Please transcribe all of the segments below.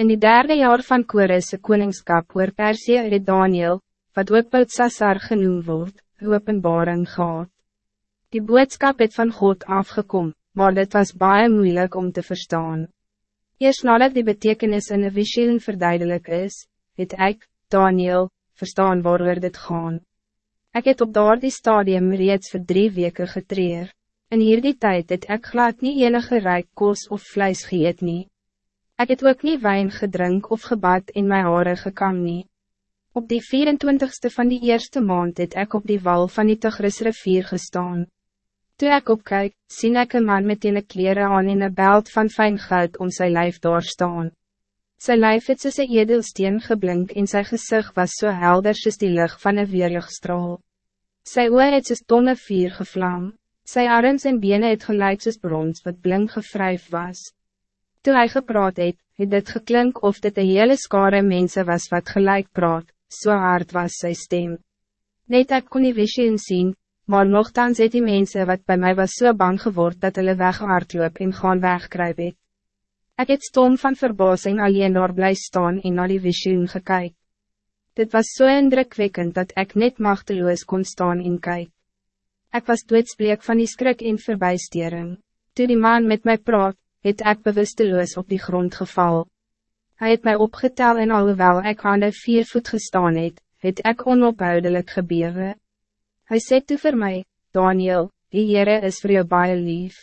In die derde jaar van Kores' koningskap oor Persie het Daniel, wat ook Beltsassar genoemd wordt, openbaring gehad. Die boodskap het van God afgekom, maar dit was baie moeilijk om te verstaan. Eerst nadat die betekenis in een visioen verduidelijk is, het ek, Daniel, verstaan waarover dit gaan. Ik het op daar die stadium reeds voor drie weken getreer. In hierdie tijd het ek glad nie enige rijk koos of vlees geëet nie. Ik het ook niet wijn gedrink of gebad in mijn haren gekam nie. Op die 24ste van die eerste maand het ik op die wal van die Tigris rivier gestaan. Toen ik opkijk, zie ik een man met een kleren aan in een belt van fijn goud om zijn lijf doorstaan. Zijn lijf het een edelsteen geblink en zijn gezicht was zo so helder soos die lucht van een weerlichtstraal. Sy oor het soos tonne vier gevlam, sy arms en bene het gelijk soos brons wat blink gevryf was. Toen hij gepraat het, het dit geklink of dit een hele skare mensen was wat gelijk praat, zo so hard was zijn stem. Net ek kon die visioen sien, maar nogthans het die mensen wat bij mij was so bang geword dat hulle weghardloop en gaan wegkryp het. Ek het stom van verbazing alleen daar bly staan en na die visioen gekyk. Dit was zo so indrukwekkend dat ik net machteloos kon staan en kyk. Ek was doodsbleek van die skrik en verbijstering. Toe die man met mij praat, het ek bewusteloos op die grond geval. Hij het mij opgetel en alhoewel ek aan de vier voet gestaan het, het ek onophoudelijk gebewe. Hij sê toe vir my, Daniel, die Heere is voor jou baie lief.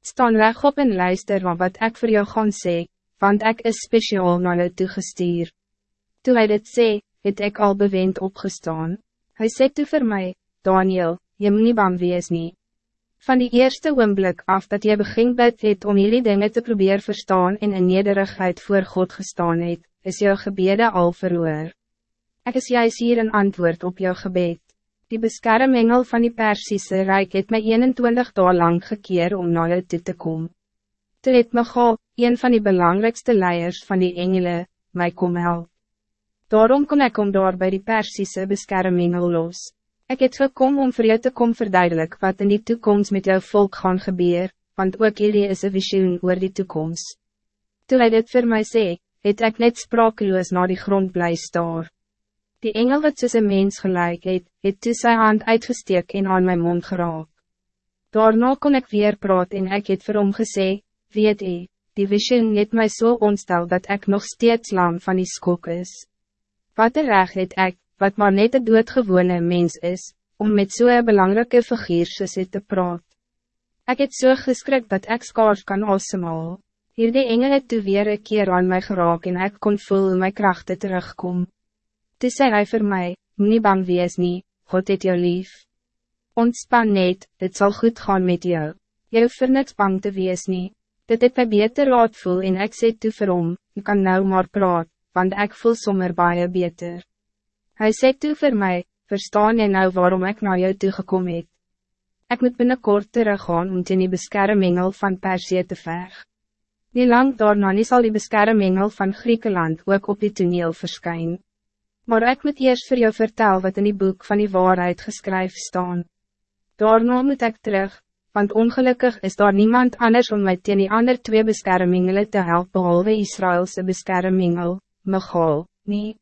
Staan reg op en luister van wat ik voor jou gaan sê, want ik is speciaal naar jou toegestuur. Toe hy dit sê, het ek al bewend opgestaan. Hij sê toe vir my, Daniel, je moet nie bang wees nie. Van die eerste oomblik af dat je begin bid het om jullie dingen te proberen verstaan en in nederigheid voor God gestaan het, is jouw gebede al verhoor. Ek is juist hier een antwoord op jouw gebed. Die beskermengel van die Persische Rijk het my 21 dagen lang gekeer om naar jou toe te komen. Toe het Michal, een van die belangrijkste leiders van die engelen, mij kom help. Daarom kon ik om daar bij die Persische beskermengel los. Ik het gekom om voor jou te kom verduidelik wat in die toekomst met jouw volk gaan gebeur, want ook jullie is een visioen oor die toekomst. Toen hij dit voor mij zei, het ik net sprakeloos naar die grond blij staan. Die engel wat soos een mens gelijk het, het toe sy hand uitgesteek en aan mijn mond geraak. Daarna kon ik weer praat en ik het vir hom gesê, weet jy, die visioen het mij zo so ontstel dat ik nog steeds lam van die skok is. Wat er reg het ek, wat maar net een doodgewone mens is, om met zo'n so belangrijke figuur soos te praat. Ik het so geskrik dat ik skaars kan asemhaal. Hier die engel het toe weer een keer aan mij geraak en ik kon voel my krachten terugkom. Toe sê hy vir my, nie bang wees nie, God het jou lief. Ontspan net, dit zal goed gaan met jou. Jy hoef vir niks bang te wees nie. Dit het my beter laat voel en ik sê toe vir hom, jy kan nou maar praat, want ik voel sommer baie beter. Hij sê toe vir my, verstaan jy nou waarom ik naar jou toegekom het? Ek moet binnenkort teruggaan om teen die beskermengel van Persie te veg. Nie lang daarna nie sal die beskermengel van Griekenland ook op die toneel verschijnen. Maar ik moet eerst voor jou vertel wat in die boek van die waarheid geschreven staan. Daarna moet ik terug, want ongelukkig is daar niemand anders om mij teen die ander twee beskermengele te helpen behalve Israëlse beskermengel, Michal, niet.